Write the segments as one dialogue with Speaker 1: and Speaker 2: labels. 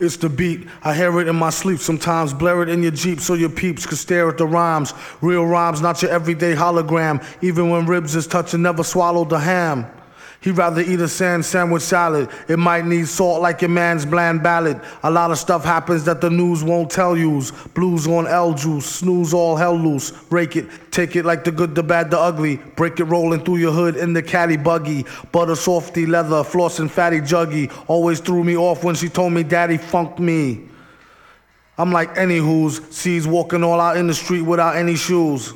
Speaker 1: It's the beat. I hear it in my sleep sometimes. Blare it in your Jeep so your peeps can stare at the rhymes. Real rhymes, not your everyday hologram. Even when ribs is touching, never swallow the ham. He'd rather eat a sand sandwich salad. It might need salt like your man's bland ballad. A lot of stuff happens that the news won't tell yous. Blues on L juice, snooze all hell loose. Rake it, take it like the good, the bad, the ugly. Break it rolling through your hood in the caddy buggy. Butter softy leather, flossing fatty juggy. Always threw me off when she told me daddy funked me. I'm like any who's sees walking all out in the street without any shoes.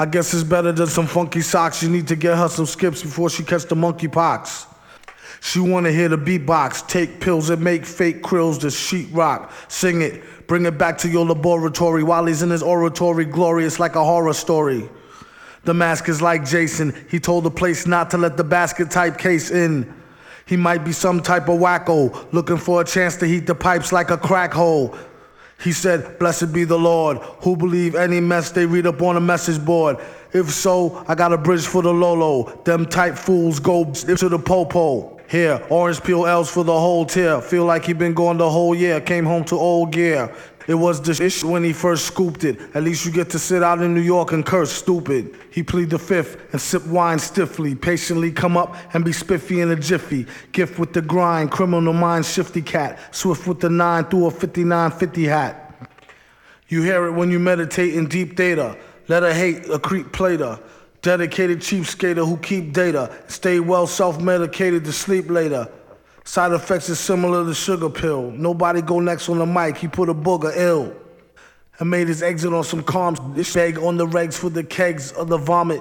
Speaker 1: I guess it's better than some funky socks. You need to get her some skips before she catch the monkey pox. She wanna hear the beatbox, take pills and make fake krills to sheet rock. Sing it, bring it back to your laboratory while he's in his oratory, glorious like a horror story. The mask is like Jason. He told the place not to let the basket type case in. He might be some type of wacko, looking for a chance to heat the pipes like a crack hole. He said, Blessed be the Lord, who believe any mess they read up on a message board. If so, I got a bridge for the Lolo. Them type fools go to the popo. Here, orange peel L's for the whole tier. Feel like he been going the whole year. Came home to old gear. It was the ish when he first scooped it. At least you get to sit out in New York and curse stupid. He plead the fifth and sip wine stiffly. Patiently come up and be spiffy in a jiffy. Gift with the grind, criminal mind shifty cat. Swift with the nine through a 5950 hat. You hear it when you meditate in deep data. Let her hate a creep plater. Dedicated cheap skater who keep data. Stay well self-medicated to sleep later. Side effects is similar to sugar pill. Nobody go next on the mic. He put a booger ill. And made his exit on some. This bag on the regs for the kegs of the vomit.